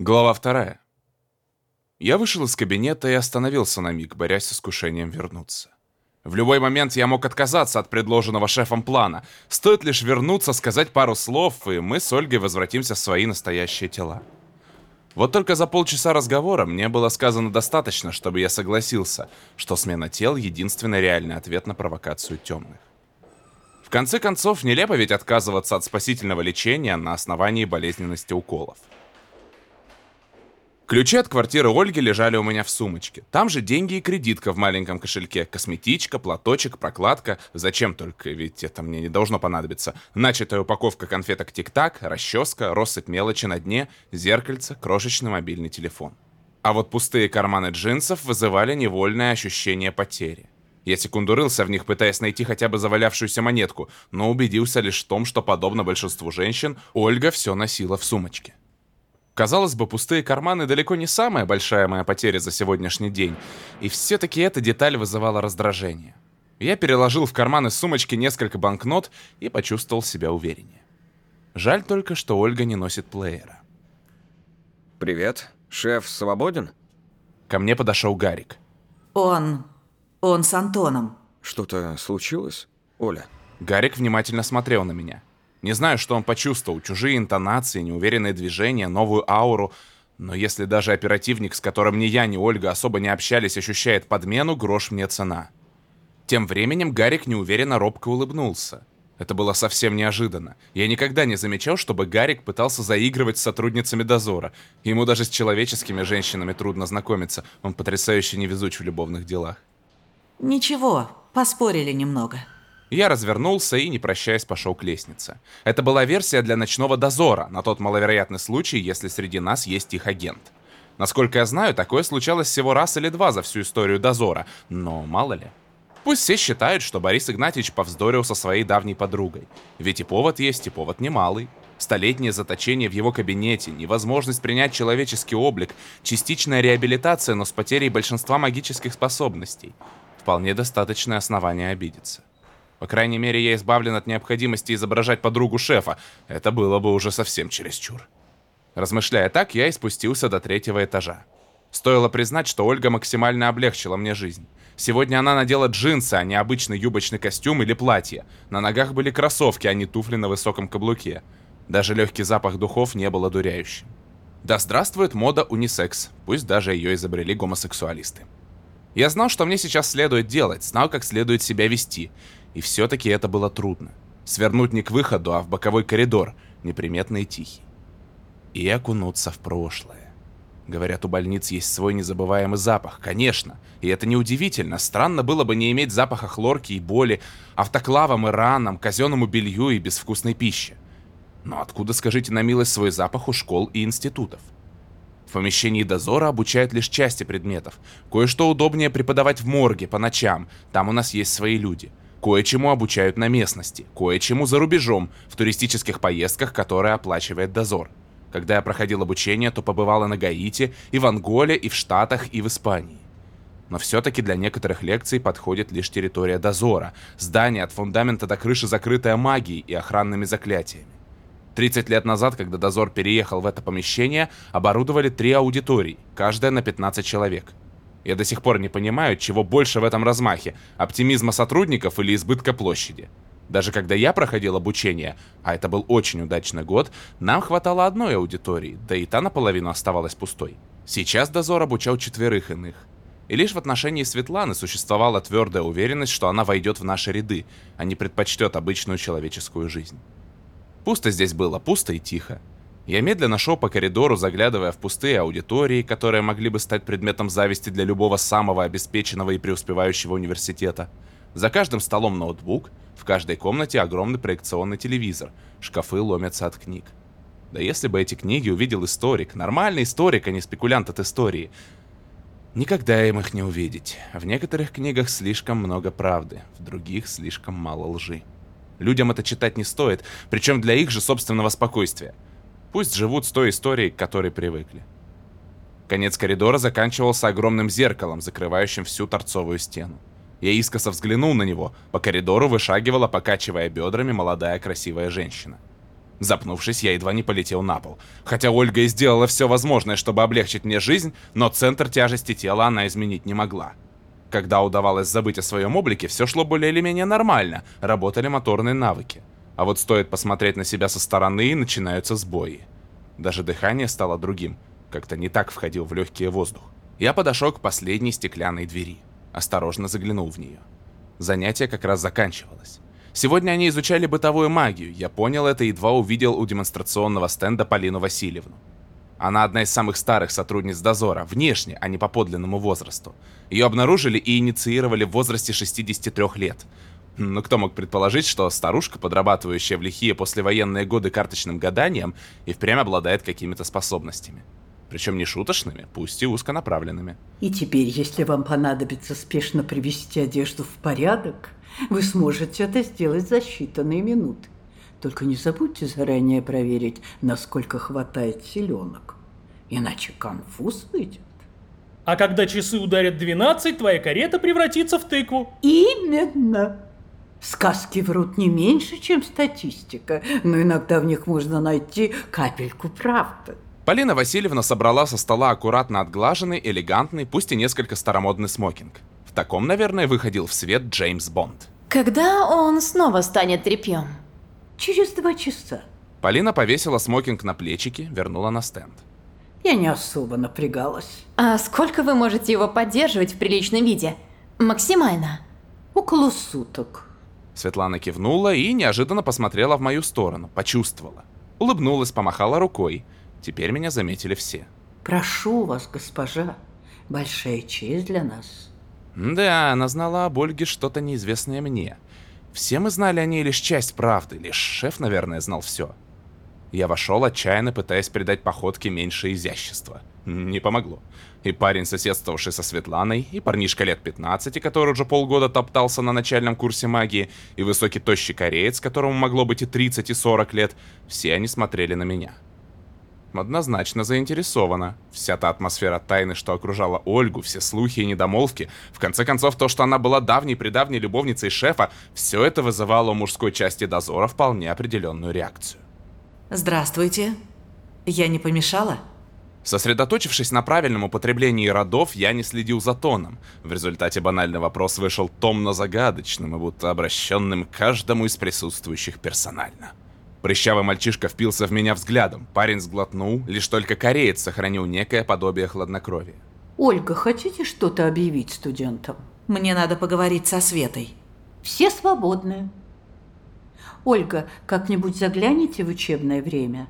Глава вторая. Я вышел из кабинета и остановился на миг, борясь с искушением вернуться. В любой момент я мог отказаться от предложенного шефом плана. Стоит лишь вернуться, сказать пару слов, и мы с Ольгой возвратимся в свои настоящие тела. Вот только за полчаса разговора мне было сказано достаточно, чтобы я согласился, что смена тел — единственный реальный ответ на провокацию темных. В конце концов, нелепо ведь отказываться от спасительного лечения на основании болезненности уколов. Ключи от квартиры Ольги лежали у меня в сумочке. Там же деньги и кредитка в маленьком кошельке. Косметичка, платочек, прокладка. Зачем только, ведь это мне не должно понадобиться. Начатая упаковка конфеток Тик-Так, расческа, россыпь мелочи на дне, зеркальце, крошечный мобильный телефон. А вот пустые карманы джинсов вызывали невольное ощущение потери. Я секунду рылся в них, пытаясь найти хотя бы завалявшуюся монетку, но убедился лишь в том, что, подобно большинству женщин, Ольга все носила в сумочке. Казалось бы, пустые карманы далеко не самая большая моя потеря за сегодняшний день, и все-таки эта деталь вызывала раздражение. Я переложил в карманы сумочки несколько банкнот и почувствовал себя увереннее. Жаль только, что Ольга не носит плеера. Привет. Шеф свободен? Ко мне подошел Гарик. Он... он с Антоном. Что-то случилось, Оля? Гарик внимательно смотрел на меня. Не знаю, что он почувствовал, чужие интонации, неуверенные движения, новую ауру. Но если даже оперативник, с которым ни я, ни Ольга особо не общались, ощущает подмену, грош мне цена. Тем временем Гарик неуверенно робко улыбнулся. Это было совсем неожиданно. Я никогда не замечал, чтобы Гарик пытался заигрывать с сотрудницами дозора. Ему даже с человеческими женщинами трудно знакомиться. Он потрясающе невезуч в любовных делах. Ничего, поспорили немного. Я развернулся и, не прощаясь, пошел к лестнице. Это была версия для ночного дозора, на тот маловероятный случай, если среди нас есть их агент. Насколько я знаю, такое случалось всего раз или два за всю историю дозора, но мало ли. Пусть все считают, что Борис Игнатьевич повздорил со своей давней подругой. Ведь и повод есть, и повод немалый. Столетнее заточение в его кабинете, невозможность принять человеческий облик, частичная реабилитация, но с потерей большинства магических способностей. Вполне достаточное основание обидеться. По крайней мере, я избавлен от необходимости изображать подругу шефа. Это было бы уже совсем чересчур. Размышляя так, я и спустился до третьего этажа. Стоило признать, что Ольга максимально облегчила мне жизнь. Сегодня она надела джинсы, а не обычный юбочный костюм или платье. На ногах были кроссовки, а не туфли на высоком каблуке. Даже легкий запах духов не был одуряющим. Да здравствует мода унисекс, пусть даже ее изобрели гомосексуалисты. Я знал, что мне сейчас следует делать, знал, как следует себя вести, и все-таки это было трудно. Свернуть не к выходу, а в боковой коридор, неприметный и тихий. И окунуться в прошлое. Говорят, у больниц есть свой незабываемый запах, конечно. И это неудивительно. Странно было бы не иметь запаха хлорки и боли, автоклавам и ранам, казенному белью и безвкусной пище. Но откуда, скажите на милость, свой запах у школ и институтов? В помещении дозора обучают лишь части предметов. Кое-что удобнее преподавать в морге по ночам, там у нас есть свои люди. Кое-чему обучают на местности, кое-чему за рубежом, в туристических поездках, которые оплачивает дозор. Когда я проходил обучение, то побывала на Гаити, и в Анголе, и в Штатах, и в Испании. Но все-таки для некоторых лекций подходит лишь территория дозора, здание от фундамента до крыши закрытое магией и охранными заклятиями. 30 лет назад, когда дозор переехал в это помещение, оборудовали три аудитории, каждая на 15 человек. Я до сих пор не понимаю, чего больше в этом размахе – оптимизма сотрудников или избытка площади. Даже когда я проходил обучение, а это был очень удачный год, нам хватало одной аудитории, да и та наполовину оставалась пустой. Сейчас дозор обучал четверых иных. И лишь в отношении Светланы существовала твердая уверенность, что она войдет в наши ряды, а не предпочтет обычную человеческую жизнь. Пусто здесь было, пусто и тихо. Я медленно шел по коридору, заглядывая в пустые аудитории, которые могли бы стать предметом зависти для любого самого обеспеченного и преуспевающего университета. За каждым столом ноутбук, в каждой комнате огромный проекционный телевизор, шкафы ломятся от книг. Да если бы эти книги увидел историк, нормальный историк, а не спекулянт от истории. Никогда им их не увидеть. В некоторых книгах слишком много правды, в других слишком мало лжи. Людям это читать не стоит, причем для их же собственного спокойствия. Пусть живут с той историей, к которой привыкли. Конец коридора заканчивался огромным зеркалом, закрывающим всю торцовую стену. Я искоса взглянул на него. По коридору вышагивала, покачивая бедрами, молодая красивая женщина. Запнувшись, я едва не полетел на пол. Хотя Ольга и сделала все возможное, чтобы облегчить мне жизнь, но центр тяжести тела она изменить не могла. Когда удавалось забыть о своем облике, все шло более или менее нормально, работали моторные навыки. А вот стоит посмотреть на себя со стороны, и начинаются сбои. Даже дыхание стало другим, как-то не так входил в легкий воздух. Я подошел к последней стеклянной двери, осторожно заглянул в нее. Занятие как раз заканчивалось. Сегодня они изучали бытовую магию, я понял это, едва увидел у демонстрационного стенда Полину Васильевну. Она одна из самых старых сотрудниц дозора, внешне, а не по подлинному возрасту. Ее обнаружили и инициировали в возрасте 63 лет. Но кто мог предположить, что старушка, подрабатывающая в лихие послевоенные годы карточным гаданием, и впрямь обладает какими-то способностями. Причем не шуточными, пусть и узконаправленными. И теперь, если вам понадобится спешно привести одежду в порядок, вы сможете это сделать за считанные минуты. Только не забудьте заранее проверить, насколько хватает селенок. Иначе конфуз выйдет. А когда часы ударят 12, твоя карета превратится в тыкву. Именно. Сказки врут не меньше, чем статистика, но иногда в них можно найти капельку правды. Полина Васильевна собрала со стола аккуратно отглаженный, элегантный, пусть и несколько старомодный смокинг. В таком, наверное, выходил в свет Джеймс Бонд. Когда он снова станет тряпьем? Через два часа. Полина повесила смокинг на плечики, вернула на стенд. Я не особо напрягалась. А сколько вы можете его поддерживать в приличном виде? Максимально. Около суток. Светлана кивнула и неожиданно посмотрела в мою сторону, почувствовала. Улыбнулась, помахала рукой. Теперь меня заметили все. Прошу вас, госпожа. Большая честь для нас. Да, она знала об Ольге что-то неизвестное мне. Все мы знали о ней лишь часть правды, лишь шеф, наверное, знал все. Я вошел, отчаянно пытаясь придать походке меньше изящества. Не помогло. И парень, соседствовавший со Светланой, и парнишка лет 15, который уже полгода топтался на начальном курсе магии, и высокий тощий кореец, которому могло быть и 30, и 40 лет, все они смотрели на меня. Однозначно заинтересована. Вся та атмосфера тайны, что окружала Ольгу, все слухи и недомолвки, в конце концов то, что она была давней-предавней любовницей шефа, все это вызывало у мужской части дозора вполне определенную реакцию. Здравствуйте. Я не помешала? Сосредоточившись на правильном употреблении родов, я не следил за тоном. В результате банальный вопрос вышел томно-загадочным и будто обращенным к каждому из присутствующих персонально. Прыщавый мальчишка впился в меня взглядом. Парень сглотнул, лишь только кореец сохранил некое подобие хладнокровия. Ольга, хотите что-то объявить студентам? Мне надо поговорить со Светой. Все свободны. Ольга, как-нибудь загляните в учебное время?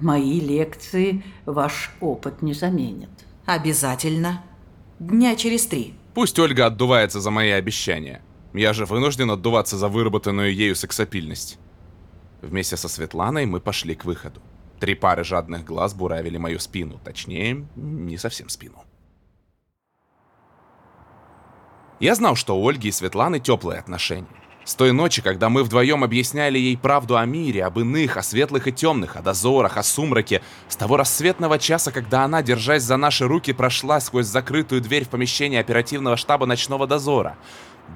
Мои лекции ваш опыт не заменят. Обязательно. Дня через три. Пусть Ольга отдувается за мои обещания. Я же вынужден отдуваться за выработанную ею сексапильность. Вместе со Светланой мы пошли к выходу. Три пары жадных глаз буравили мою спину, точнее, не совсем спину. Я знал, что у Ольги и Светланы теплые отношения. С той ночи, когда мы вдвоем объясняли ей правду о мире, об иных, о светлых и темных, о дозорах, о сумраке, с того рассветного часа, когда она, держась за наши руки, прошла сквозь закрытую дверь в помещение оперативного штаба ночного дозора.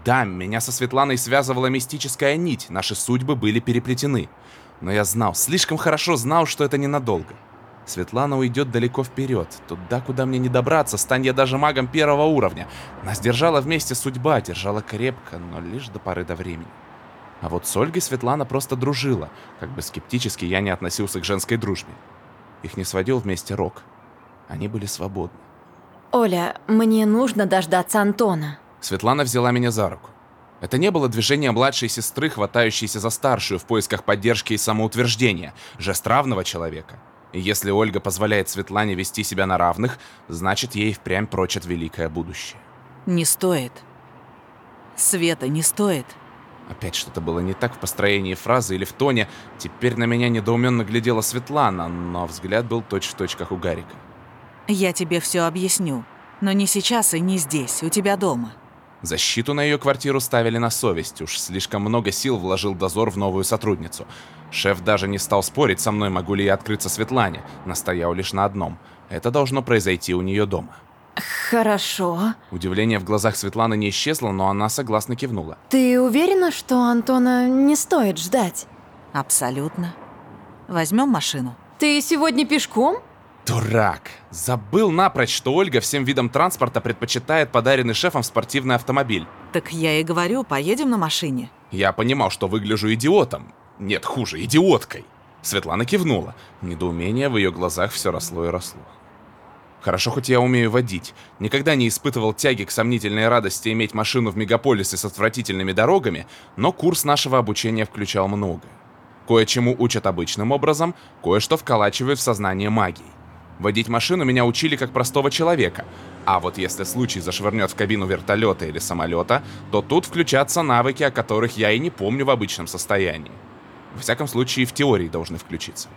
Да, меня со Светланой связывала мистическая нить, наши судьбы были переплетены. Но я знал, слишком хорошо знал, что это ненадолго. Светлана уйдет далеко вперед, туда, куда мне не добраться, стань я даже магом первого уровня. Нас держала вместе судьба, держала крепко, но лишь до поры до времени. А вот с Ольгой Светлана просто дружила, как бы скептически я не относился к женской дружбе. Их не сводил вместе Рок. Они были свободны. Оля, мне нужно дождаться Антона. Светлана взяла меня за руку. Это не было движение младшей сестры, хватающейся за старшую в поисках поддержки и самоутверждения, жест равного человека. И если Ольга позволяет Светлане вести себя на равных, значит, ей впрямь прочат великое будущее. Не стоит. Света, не стоит. Опять что-то было не так в построении фразы или в тоне. Теперь на меня недоуменно глядела Светлана, но взгляд был точь-в-точь, -точь, как у Гарика. Я тебе все объясню. Но не сейчас и не здесь, у тебя дома. Защиту на ее квартиру ставили на совесть, уж слишком много сил вложил дозор в новую сотрудницу. Шеф даже не стал спорить со мной, могу ли я открыться Светлане, настоял лишь на одном. Это должно произойти у нее дома. Хорошо. Удивление в глазах Светланы не исчезло, но она согласно кивнула. Ты уверена, что Антона не стоит ждать? Абсолютно. Возьмем машину. Ты сегодня пешком? Дурак! Забыл напрочь, что Ольга всем видам транспорта предпочитает подаренный шефом спортивный автомобиль. Так я и говорю, поедем на машине. Я понимал, что выгляжу идиотом. Нет, хуже, идиоткой. Светлана кивнула. Недоумение в ее глазах все росло и росло. Хорошо, хоть я умею водить. Никогда не испытывал тяги к сомнительной радости иметь машину в мегаполисе с отвратительными дорогами, но курс нашего обучения включал многое. Кое-чему учат обычным образом, кое-что вколачивают в сознание магией. Водить машину меня учили как простого человека, а вот если случай зашвырнет в кабину вертолета или самолета, то тут включатся навыки, о которых я и не помню в обычном состоянии. Во всяком случае, в теории должны включиться.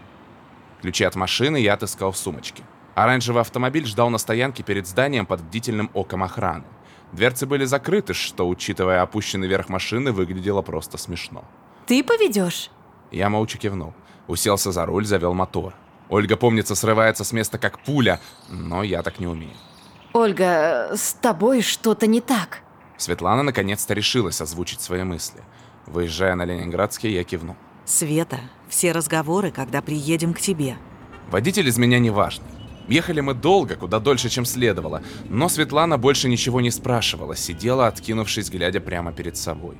Ключи от машины я отыскал в сумочке. Оранжевый автомобиль ждал на стоянке перед зданием под бдительным оком охраны. Дверцы были закрыты, что, учитывая опущенный верх машины, выглядело просто смешно. Ты поведешь? Я молча кивнул. Уселся за руль, завел мотор. Ольга, помнится, срывается с места как пуля, но я так не умею. Ольга, с тобой что-то не так. Светлана наконец-то решилась озвучить свои мысли. Выезжая на Ленинградский, я кивнул. Света, все разговоры, когда приедем к тебе. Водитель из меня не важный. Ехали мы долго, куда дольше, чем следовало, но Светлана больше ничего не спрашивала, сидела, откинувшись, глядя прямо перед собой.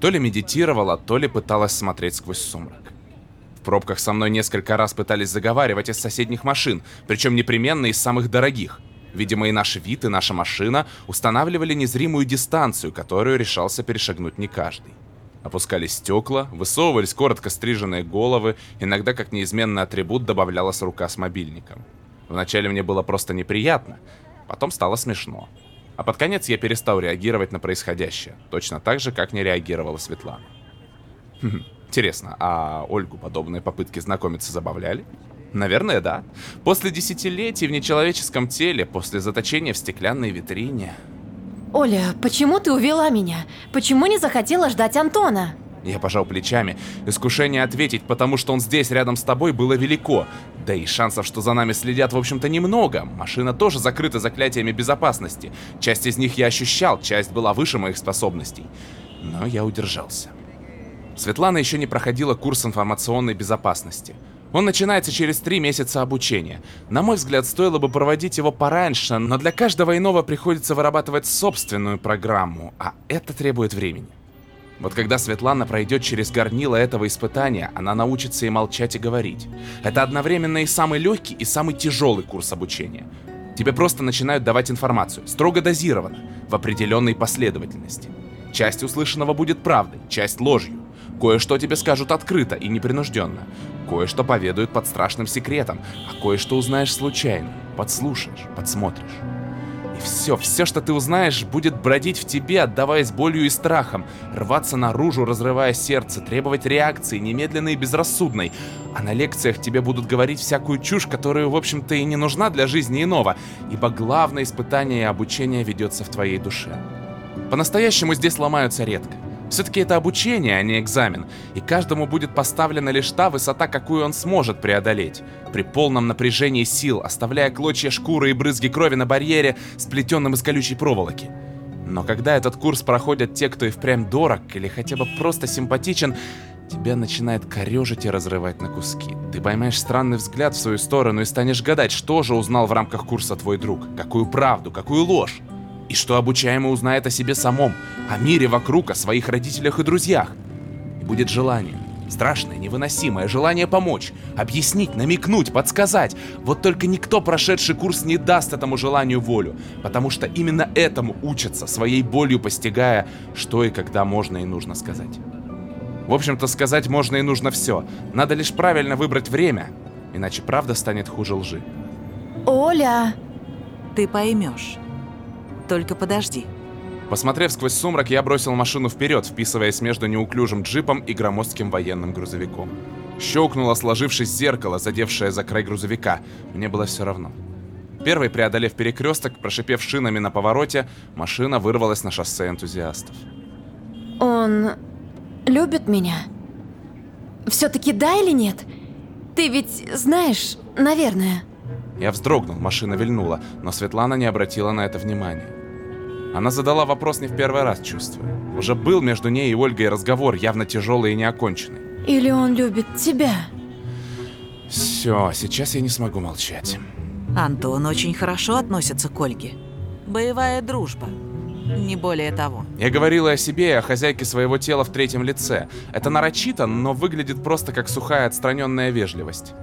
То ли медитировала, то ли пыталась смотреть сквозь сумрак. Пробках со мной несколько раз пытались заговаривать из соседних машин, причем непременно из самых дорогих. Видимо, и наш вид, и наша машина устанавливали незримую дистанцию, которую решался перешагнуть не каждый. Опускались стекла, высовывались коротко стриженные головы, иногда как неизменный атрибут добавлялась рука с мобильником. Вначале мне было просто неприятно, потом стало смешно. А под конец я перестал реагировать на происходящее, точно так же, как не реагировала Светлана. Интересно, а Ольгу подобные попытки знакомиться забавляли? Наверное, да. После десятилетий в нечеловеческом теле, после заточения в стеклянной витрине... Оля, почему ты увела меня? Почему не захотела ждать Антона? Я пожал плечами. Искушение ответить, потому что он здесь, рядом с тобой, было велико. Да и шансов, что за нами следят, в общем-то, немного. Машина тоже закрыта заклятиями безопасности. Часть из них я ощущал, часть была выше моих способностей. Но я удержался. Светлана еще не проходила курс информационной безопасности. Он начинается через три месяца обучения. На мой взгляд, стоило бы проводить его пораньше, но для каждого иного приходится вырабатывать собственную программу, а это требует времени. Вот когда Светлана пройдет через горнило этого испытания, она научится и молчать, и говорить. Это одновременно и самый легкий, и самый тяжелый курс обучения. Тебе просто начинают давать информацию, строго дозированно, в определенной последовательности. Часть услышанного будет правдой, часть ложью. Кое-что тебе скажут открыто и непринужденно. Кое-что поведают под страшным секретом, а кое-что узнаешь случайно, подслушаешь, подсмотришь. И все, все, что ты узнаешь, будет бродить в тебе, отдаваясь болью и страхом, рваться наружу, разрывая сердце, требовать реакции, немедленной и безрассудной. А на лекциях тебе будут говорить всякую чушь, которая, в общем-то, и не нужна для жизни иного, ибо главное испытание и обучение ведется в твоей душе. По-настоящему здесь ломаются редко. Все-таки это обучение, а не экзамен, и каждому будет поставлена лишь та высота, какую он сможет преодолеть, при полном напряжении сил, оставляя клочья шкуры и брызги крови на барьере, сплетенном из колючей проволоки. Но когда этот курс проходят те, кто и впрямь дорог, или хотя бы просто симпатичен, тебя начинает корежить и разрывать на куски. Ты поймаешь странный взгляд в свою сторону и станешь гадать, что же узнал в рамках курса твой друг, какую правду, какую ложь. И что обучаемый узнает о себе самом, о мире вокруг, о своих родителях и друзьях. И будет желание. Страшное, невыносимое желание помочь, объяснить, намекнуть, подсказать. Вот только никто, прошедший курс, не даст этому желанию волю, потому что именно этому учатся, своей болью постигая, что и когда можно и нужно сказать. В общем-то, сказать можно и нужно все. Надо лишь правильно выбрать время, иначе правда станет хуже лжи. Оля! Ты поймешь. Только подожди. Посмотрев сквозь сумрак, я бросил машину вперед, вписываясь между неуклюжим джипом и громоздким военным грузовиком. Щелкнуло, сложившись зеркало, задевшее за край грузовика. Мне было все равно. Первый, преодолев перекресток, прошипев шинами на повороте, машина вырвалась на шоссе энтузиастов. Он любит меня? Все-таки да или нет? Ты ведь знаешь, наверное. Я вздрогнул, машина вильнула, но Светлана не обратила на это внимания. Она задала вопрос не в первый раз, чувствуя. Уже был между ней и Ольгой разговор, явно тяжелый и неоконченный. Или он любит тебя? Все, сейчас я не смогу молчать. Антон очень хорошо относится к Ольге. Боевая дружба. Не более того. Я говорила о себе и о хозяйке своего тела в третьем лице. Это нарочито, но выглядит просто как сухая отстраненная вежливость.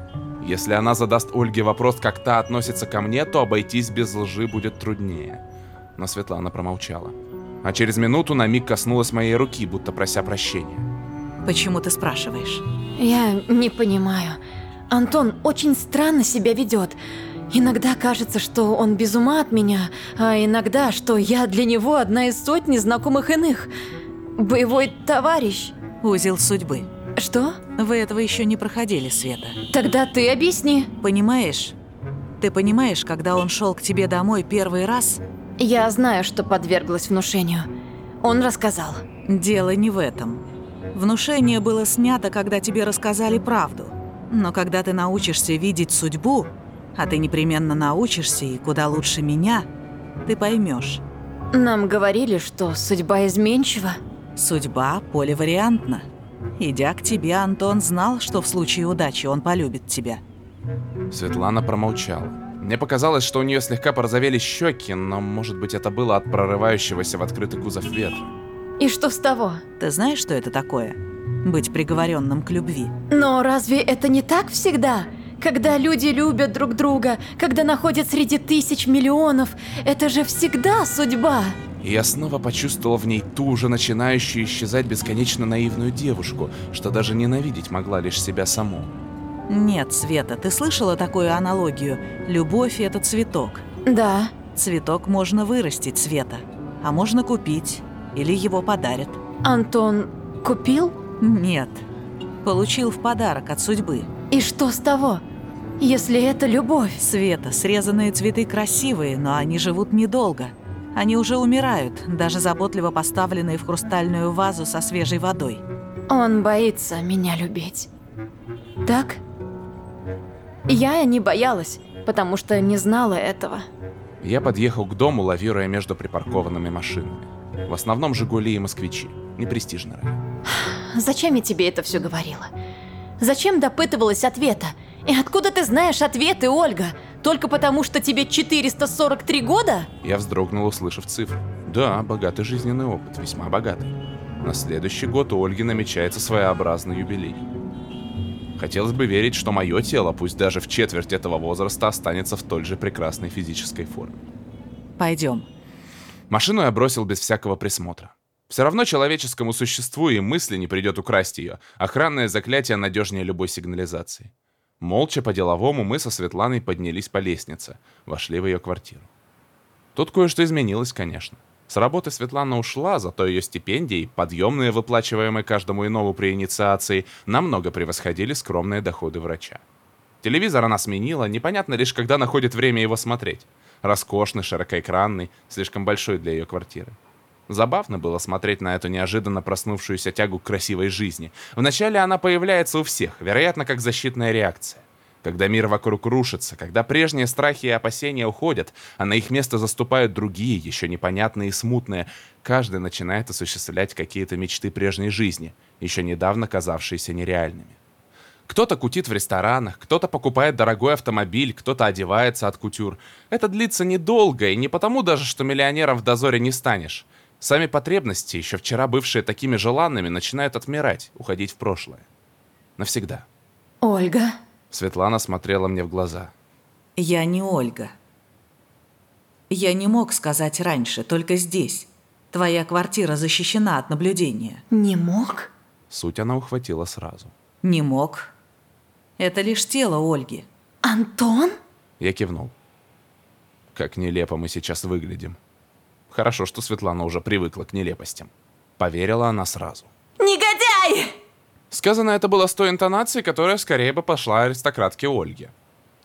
Если она задаст Ольге вопрос, как та относится ко мне, то обойтись без лжи будет труднее. Но Светлана промолчала. А через минуту на миг коснулась моей руки, будто прося прощения. Почему ты спрашиваешь? Я не понимаю. Антон очень странно себя ведет. Иногда кажется, что он без ума от меня, а иногда, что я для него одна из сотни знакомых иных. Боевой товарищ. Узел судьбы. Что? Вы этого еще не проходили, Света. Тогда ты объясни. Понимаешь? Ты понимаешь, когда он шел к тебе домой первый раз, Я знаю, что подверглась внушению. Он рассказал. дело не в этом. Внушение было снято, когда тебе рассказали правду. Но когда ты научишься видеть судьбу, а ты непременно научишься, и куда лучше меня, ты поймешь. Нам говорили, что судьба изменчива. Судьба поливариантна. Идя к тебе, Антон знал, что в случае удачи он полюбит тебя. Светлана промолчала. Мне показалось, что у нее слегка порозовели щеки, но, может быть, это было от прорывающегося в открытый кузов ветра. И что с того? Ты знаешь, что это такое? Быть приговоренным к любви. Но разве это не так всегда? Когда люди любят друг друга, когда находят среди тысяч миллионов, это же всегда судьба. И я снова почувствовал в ней ту уже начинающую исчезать бесконечно наивную девушку, что даже ненавидеть могла лишь себя саму. Нет, Света, ты слышала такую аналогию? Любовь — это цветок. Да, Цветок можно вырастить, Света. А можно купить. Или его подарят. Антон купил? Нет. Получил в подарок от судьбы. И что с того? Если это любовь. Света, срезанные цветы красивые, но они живут недолго. Они уже умирают, даже заботливо поставленные в хрустальную вазу со свежей водой. Он боится меня любить. Так? Я не боялась, потому что не знала этого. Я подъехал к дому, лавируя между припаркованными машинами. В основном «Жигули» и «Москвичи». Непрестижный район. Зачем я тебе это все говорила? Зачем допытывалась ответа? И откуда ты знаешь ответы, Ольга? Только потому, что тебе 443 года? Я вздрогнул, услышав цифру. Да, богатый жизненный опыт, весьма богатый. На следующий год у Ольги намечается своеобразный юбилей. Хотелось бы верить, что мое тело, пусть даже в четверть этого возраста, останется в той же прекрасной физической форме. Пойдем. Машину я бросил без всякого присмотра. Все равно человеческому существу и мысли не придет украсть ее. Охранное заклятие надежнее любой сигнализации. Молча по-деловому мы со Светланой поднялись по лестнице, вошли в ее квартиру. Тут кое-что изменилось, конечно. С работы Светлана ушла, зато ее стипендии, подъемные, выплачиваемые каждому иному при инициации, намного превосходили скромные доходы врача. Телевизор она сменила, непонятно лишь, когда находит время его смотреть. Роскошный, широкоэкранный, слишком большой для ее квартиры. Забавно было смотреть на эту неожиданно проснувшуюся тягу к красивой жизни. Вначале она появляется у всех, вероятно, как защитная реакция. Когда мир вокруг рушится, когда прежние страхи и опасения уходят, а на их место заступают другие, еще непонятные и смутные, каждый начинает осуществлять какие-то мечты прежней жизни, еще недавно казавшиеся нереальными. Кто-то кутит в ресторанах, кто-то покупает дорогой автомобиль, кто-то одевается от кутюр. Это длится недолго, и не потому даже, что миллионером в дозоре не станешь. Сами потребности, еще вчера бывшие такими желанными, начинают отмирать, уходить в прошлое. Навсегда. Ольга? Светлана смотрела мне в глаза. Я не Ольга. Я не мог сказать раньше, только здесь. Твоя квартира защищена от наблюдения. Не мог? Суть она ухватила сразу. Не мог. Это лишь тело Ольги. Антон? Я кивнул. Как нелепо мы сейчас выглядим. Хорошо, что Светлана уже привыкла к нелепостям. Поверила она сразу. Негодяй! Сказано это было с той интонацией, которая скорее бы пошла аристократке Ольге.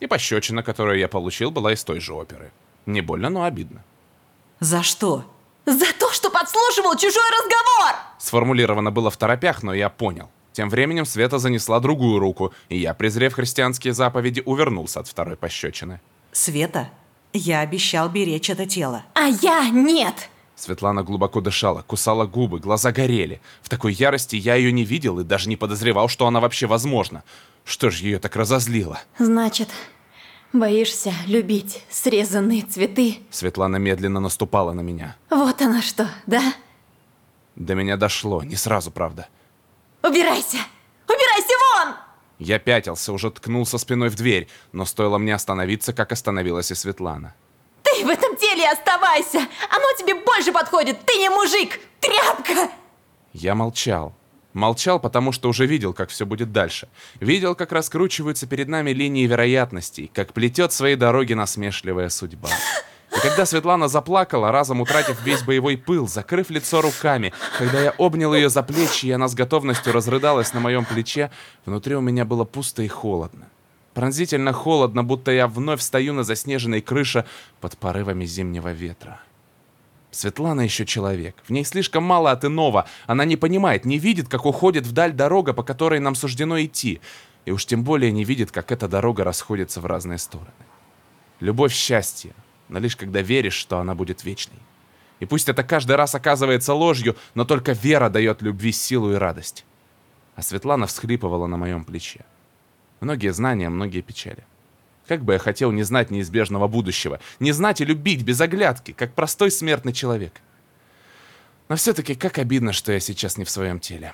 И пощечина, которую я получил, была из той же оперы. Не больно, но обидно. За что? За то, что подслушивал чужой разговор! Сформулировано было в торопях, но я понял. Тем временем Света занесла другую руку, и я, презрев христианские заповеди, увернулся от второй пощечины. Света, я обещал беречь это тело. А я нет! Светлана глубоко дышала, кусала губы, глаза горели. В такой ярости я ее не видел и даже не подозревал, что она вообще возможна. Что ж ее так разозлило? Значит, боишься любить срезанные цветы? Светлана медленно наступала на меня. Вот она что, да? До меня дошло, не сразу, правда. Убирайся! Убирайся вон! Я пятился, уже ткнулся спиной в дверь, но стоило мне остановиться, как остановилась и Светлана. В этом теле оставайся! Оно тебе больше подходит! Ты не мужик! Тряпка! Я молчал. Молчал, потому что уже видел, как все будет дальше. Видел, как раскручиваются перед нами линии вероятностей, как плетет свои дороги насмешливая судьба. И когда Светлана заплакала, разом утратив весь боевой пыл, закрыв лицо руками, когда я обнял ее за плечи, и она с готовностью разрыдалась на моем плече, внутри у меня было пусто и холодно. Пронзительно холодно, будто я вновь стою на заснеженной крыше под порывами зимнего ветра. Светлана еще человек. В ней слишком мало от иного. Она не понимает, не видит, как уходит вдаль дорога, по которой нам суждено идти. И уж тем более не видит, как эта дорога расходится в разные стороны. Любовь — счастье, но лишь когда веришь, что она будет вечной. И пусть это каждый раз оказывается ложью, но только вера дает любви силу и радость. А Светлана всхлипывала на моем плече. Многие знания, многие печали. Как бы я хотел не знать неизбежного будущего, не знать и любить без оглядки, как простой смертный человек. Но все-таки как обидно, что я сейчас не в своем теле.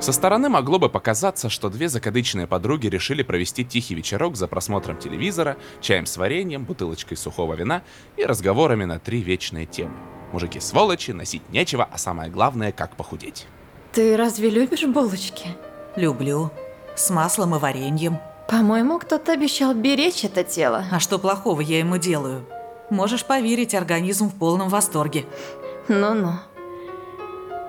Со стороны могло бы показаться, что две закадычные подруги решили провести тихий вечерок за просмотром телевизора, чаем с вареньем, бутылочкой сухого вина и разговорами на три вечные темы. Мужики сволочи, носить нечего, а самое главное, как похудеть. Ты разве любишь булочки? Люблю. С маслом и вареньем. По-моему, кто-то обещал беречь это тело. А что плохого я ему делаю? Можешь поверить, организм в полном восторге. Ну-ну.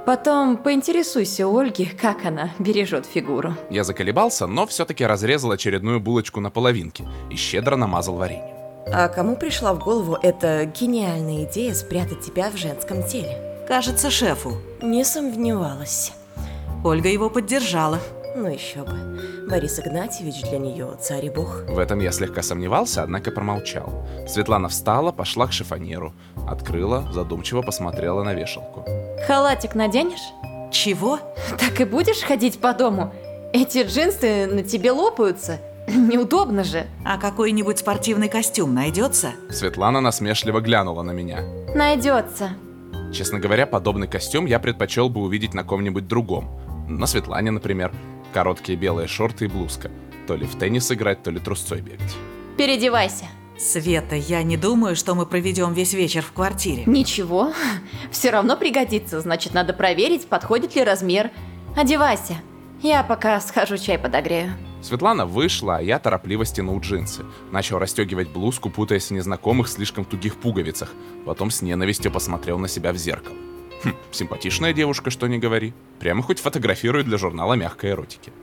Потом поинтересуйся у Ольги, как она бережет фигуру. Я заколебался, но все-таки разрезал очередную булочку на половинки и щедро намазал вареньем. А кому пришла в голову эта гениальная идея спрятать тебя в женском теле? Кажется, шефу. Не сомневалась. Ольга его поддержала. Ну еще бы. Борис Игнатьевич для нее царь и бог. В этом я слегка сомневался, однако промолчал. Светлана встала, пошла к шифоньеру. Открыла, задумчиво посмотрела на вешалку. Халатик наденешь? Чего? Так и будешь ходить по дому? Эти джинсы на тебе лопаются. Неудобно же. А какой-нибудь спортивный костюм найдется? Светлана насмешливо глянула на меня. Найдется. Честно говоря, подобный костюм я предпочел бы увидеть на ком-нибудь другом. На Светлане, например. Короткие белые шорты и блузка. То ли в теннис играть, то ли трусцой бегать. Переодевайся. Света, я не думаю, что мы проведем весь вечер в квартире. Ничего, все равно пригодится, значит, надо проверить, подходит ли размер. Одевайся. Я пока схожу чай подогрею. Светлана вышла, а я торопливо стянул джинсы. Начал расстегивать блузку, путаясь в незнакомых слишком тугих пуговицах. Потом с ненавистью посмотрел на себя в зеркало. Хм, симпатичная девушка, что не говори. Прямо хоть фотографирует для журнала мягкой эротики.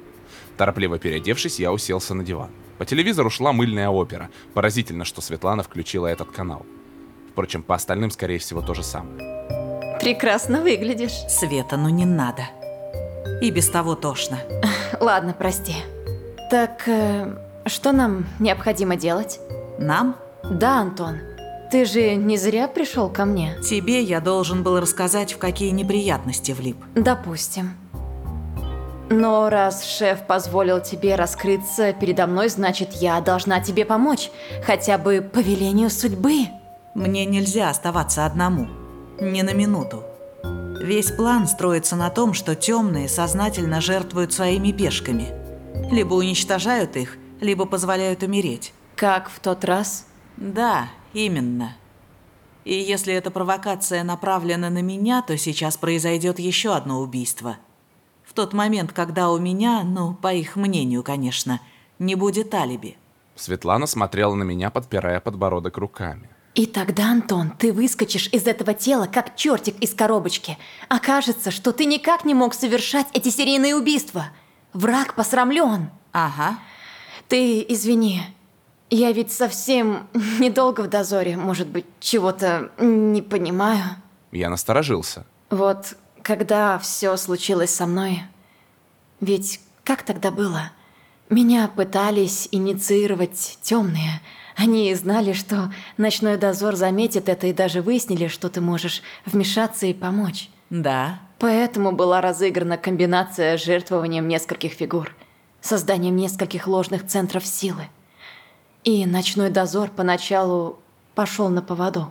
Торопливо переодевшись, я уселся на диван. По телевизору шла мыльная опера. Поразительно, что Светлана включила этот канал. Впрочем, по остальным, скорее всего, то же самое. Прекрасно выглядишь. Света, ну не надо. И без того тошно. Ладно, прости. Так, э, что нам необходимо делать? Нам? Да, Антон. Ты же не зря пришел ко мне. Тебе я должен был рассказать, в какие неприятности влип. Допустим. Но раз шеф позволил тебе раскрыться передо мной, значит, я должна тебе помочь. Хотя бы по велению судьбы. Мне нельзя оставаться одному. Ни на минуту. Весь план строится на том, что темные сознательно жертвуют своими пешками. Либо уничтожают их, либо позволяют умереть. Как в тот раз? Да, именно. И если эта провокация направлена на меня, то сейчас произойдет еще одно убийство. В тот момент, когда у меня, ну, по их мнению, конечно, не будет алиби. Светлана смотрела на меня, подпирая подбородок руками. И тогда, Антон, ты выскочишь из этого тела, как чертик из коробочки. Окажется, что ты никак не мог совершать эти серийные убийства. Враг посрамлен. Ага. Ты извини. Я ведь совсем недолго в дозоре, может быть, чего-то не понимаю. Я насторожился. Вот когда все случилось со мной, ведь как тогда было? Меня пытались инициировать темные. Они знали, что ночной дозор заметит это и даже выяснили, что ты можешь вмешаться и помочь. Да. Поэтому была разыграна комбинация с жертвованием нескольких фигур, созданием нескольких ложных центров силы. И ночной дозор поначалу пошел на поводу.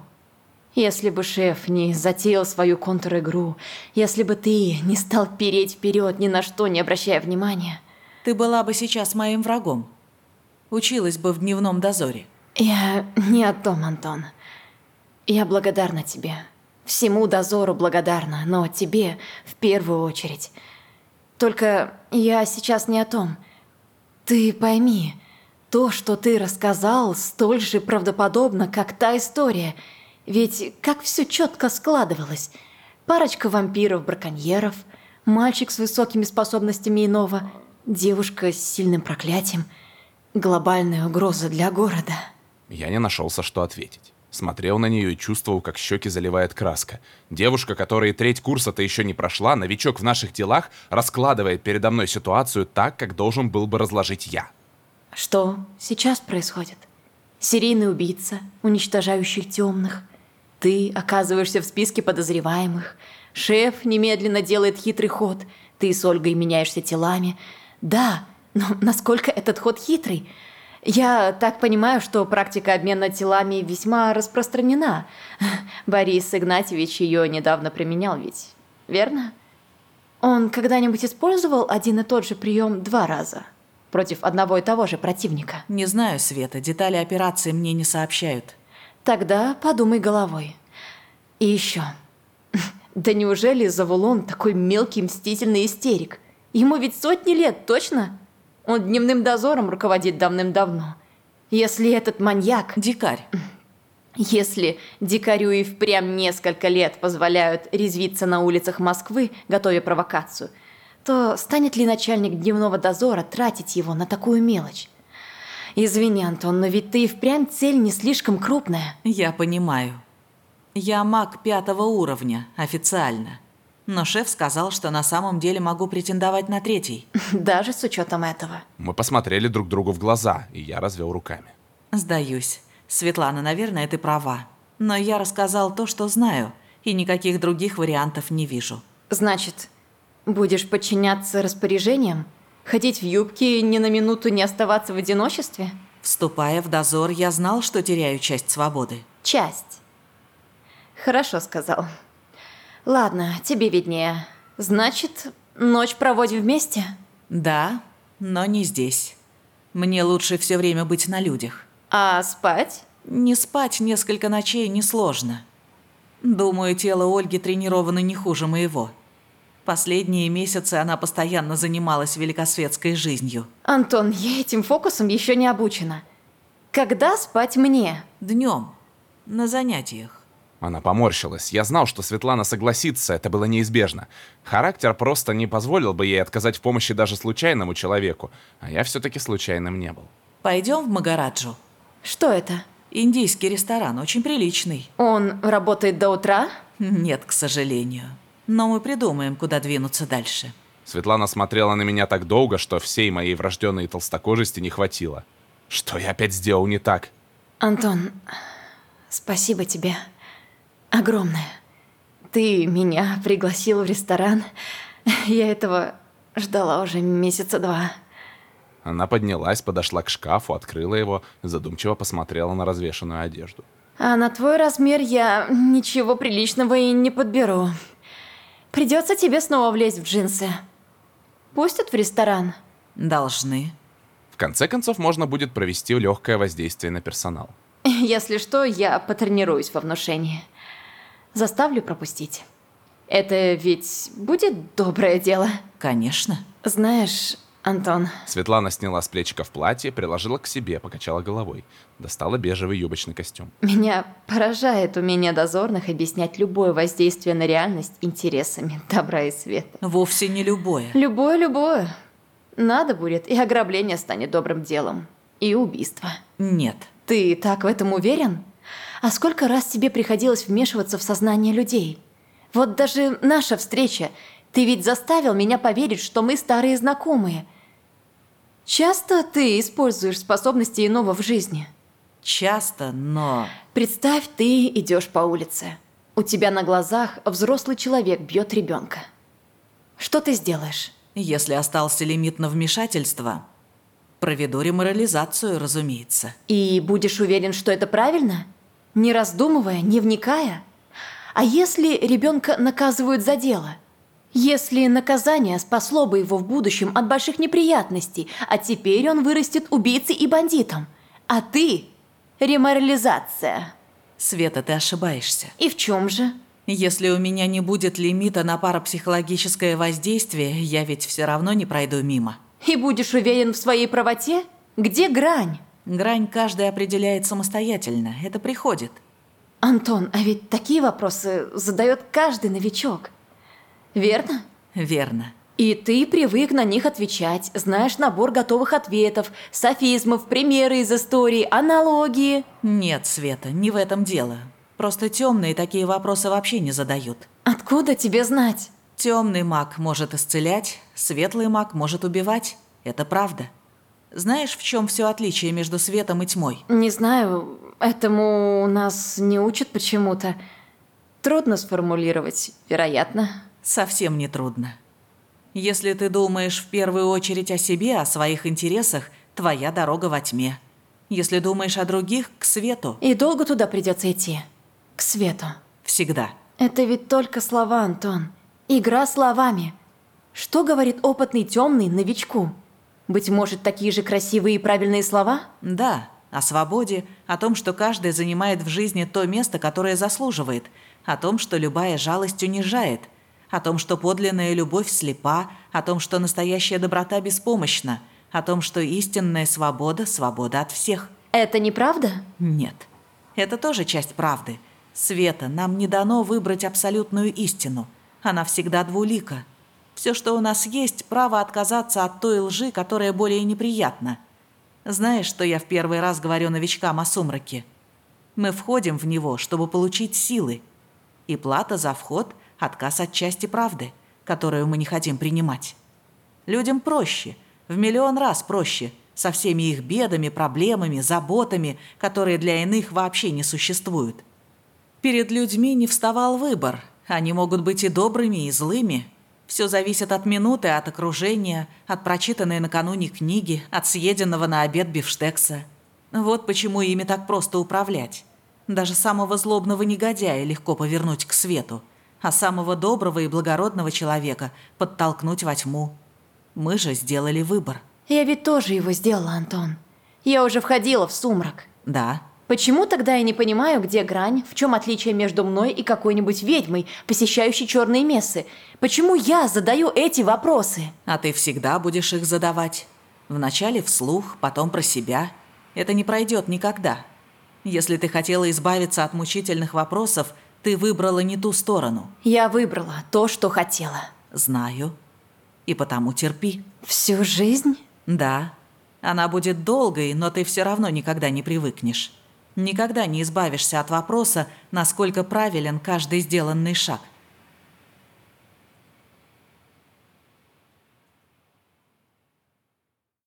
Если бы шеф не затеял свою контр-игру, если бы ты не стал переть вперед, ни на что не обращая внимания, Ты была бы сейчас моим врагом. Училась бы в дневном дозоре. Я не о том, Антон. Я благодарна тебе. Всему дозору благодарна, но тебе в первую очередь. Только я сейчас не о том. Ты пойми, то, что ты рассказал, столь же правдоподобно, как та история. Ведь как все четко складывалось. Парочка вампиров-браконьеров, мальчик с высокими способностями иного, девушка с сильным проклятием, глобальная угроза для города. Я не нашелся, что ответить. Смотрел на нее и чувствовал, как щеки заливает краска. Девушка, которая треть курса-то еще не прошла, новичок в наших делах, раскладывает передо мной ситуацию так, как должен был бы разложить я. Что сейчас происходит? Серийный убийца, уничтожающий темных. Ты оказываешься в списке подозреваемых. Шеф немедленно делает хитрый ход. Ты с Ольгой меняешься телами. Да, но насколько этот ход хитрый? Я так понимаю, что практика обмена телами весьма распространена. Борис Игнатьевич ее недавно применял ведь, верно? Он когда-нибудь использовал один и тот же прием два раза? Против одного и того же противника? Не знаю, Света, детали операции мне не сообщают. Тогда подумай головой. И еще. Да неужели Завулон такой мелкий мстительный истерик? Ему ведь сотни лет, точно? Он дневным дозором руководит давным-давно. Если этот маньяк... Дикарь. Если дикарю и впрямь несколько лет позволяют резвиться на улицах Москвы, готовя провокацию, то станет ли начальник дневного дозора тратить его на такую мелочь? Извини, Антон, но ведь ты и впрямь цель не слишком крупная. Я понимаю. Я маг пятого уровня, официально. Но шеф сказал, что на самом деле могу претендовать на третий. Даже с учетом этого. Мы посмотрели друг другу в глаза, и я развел руками. Сдаюсь. Светлана, наверное, ты права. Но я рассказал то, что знаю, и никаких других вариантов не вижу. Значит, будешь подчиняться распоряжениям? Ходить в юбке и ни на минуту не оставаться в одиночестве? Вступая в дозор, я знал, что теряю часть свободы. Часть. Хорошо сказал. Ладно, тебе виднее. Значит, ночь проводим вместе? Да, но не здесь. Мне лучше все время быть на людях. А спать? Не спать несколько ночей несложно. Думаю, тело Ольги тренировано не хуже моего. Последние месяцы она постоянно занималась великосветской жизнью. Антон, я этим фокусом еще не обучена. Когда спать мне? Днем. На занятиях. Она поморщилась. Я знал, что Светлана согласится, это было неизбежно. Характер просто не позволил бы ей отказать в помощи даже случайному человеку, а я все-таки случайным не был. Пойдем в Магараджу. Что это? Индийский ресторан, очень приличный. Он работает до утра? Нет, к сожалению. Но мы придумаем, куда двинуться дальше. Светлана смотрела на меня так долго, что всей моей врожденной толстокожести не хватило. Что я опять сделал не так? Антон, спасибо тебе. Огромное. Ты меня пригласил в ресторан. Я этого ждала уже месяца два. Она поднялась, подошла к шкафу, открыла его, задумчиво посмотрела на развешанную одежду. А на твой размер я ничего приличного и не подберу. Придется тебе снова влезть в джинсы. Пустят в ресторан? Должны. В конце концов, можно будет провести легкое воздействие на персонал. Если что, я потренируюсь во внушении. Заставлю пропустить. Это ведь будет доброе дело? Конечно. Знаешь, Антон, Светлана сняла с плечиков платье, приложила к себе, покачала головой. Достала бежевый юбочный костюм. меня поражает умение дозорных объяснять любое воздействие на реальность интересами добра и света. Вовсе не любое. Любое-любое. Надо будет, и ограбление станет добрым делом. И убийство. Нет. Ты так в этом уверен? А сколько раз тебе приходилось вмешиваться в сознание людей? Вот даже наша встреча, ты ведь заставил меня поверить, что мы старые знакомые. Часто ты используешь способности иного в жизни? Часто, но... Представь, ты идешь по улице. У тебя на глазах взрослый человек бьет ребенка. Что ты сделаешь? Если остался лимит на вмешательство, проведу реморализацию, разумеется. И будешь уверен, что это правильно? Не раздумывая, не вникая? А если ребенка наказывают за дело? Если наказание спасло бы его в будущем от больших неприятностей, а теперь он вырастет убийцей и бандитом, а ты – реморализация. Света, ты ошибаешься. И в чем же? Если у меня не будет лимита на парапсихологическое воздействие, я ведь все равно не пройду мимо. И будешь уверен в своей правоте? Где грань? Грань каждый определяет самостоятельно. Это приходит. Антон, а ведь такие вопросы задает каждый новичок. Верно? Верно. И ты привык на них отвечать, знаешь набор готовых ответов, софизмов, примеры из истории, аналогии. Нет, Света, не в этом дело. Просто темные такие вопросы вообще не задают. Откуда тебе знать? Темный маг может исцелять, светлый маг может убивать. Это правда. Знаешь, в чем все отличие между светом и тьмой? Не знаю, этому нас не учат почему-то. Трудно сформулировать, вероятно. Совсем не трудно. Если ты думаешь в первую очередь о себе, о своих интересах, твоя дорога во тьме. Если думаешь о других, к свету. И долго туда придется идти? К свету. Всегда. Это ведь только слова, Антон. Игра словами. Что говорит опытный темный новичку? Быть может, такие же красивые и правильные слова? Да, о свободе, о том, что каждый занимает в жизни то место, которое заслуживает, о том, что любая жалость унижает, о том, что подлинная любовь слепа, о том, что настоящая доброта беспомощна, о том, что истинная свобода – свобода от всех. Это неправда? Нет. Это тоже часть правды. Света, нам не дано выбрать абсолютную истину. Она всегда двулика. Все, что у нас есть, право отказаться от той лжи, которая более неприятна. Знаешь, что я в первый раз говорю новичкам о сумраке? Мы входим в него, чтобы получить силы. И плата за вход – отказ от части правды, которую мы не хотим принимать. Людям проще, в миллион раз проще, со всеми их бедами, проблемами, заботами, которые для иных вообще не существуют. Перед людьми не вставал выбор. Они могут быть и добрыми, и злыми. Все зависит от минуты, от окружения, от прочитанной накануне книги, от съеденного на обед бифштекса. Вот почему ими так просто управлять. Даже самого злобного негодяя легко повернуть к свету, а самого доброго и благородного человека подтолкнуть во тьму. Мы же сделали выбор. Я ведь тоже его сделала, Антон. Я уже входила в сумрак. Да, Почему тогда я не понимаю, где грань, в чем отличие между мной и какой-нибудь ведьмой, посещающей черные мессы? Почему я задаю эти вопросы? а ты всегда будешь их задавать. Вначале вслух, потом про себя. Это не пройдет никогда. Если ты хотела избавиться от мучительных вопросов, ты выбрала не ту сторону. Я выбрала то, что хотела. Знаю. И потому терпи. Всю жизнь? Да, она будет долгой, но ты все равно никогда не привыкнешь. Никогда не избавишься от вопроса, насколько правилен каждый сделанный шаг –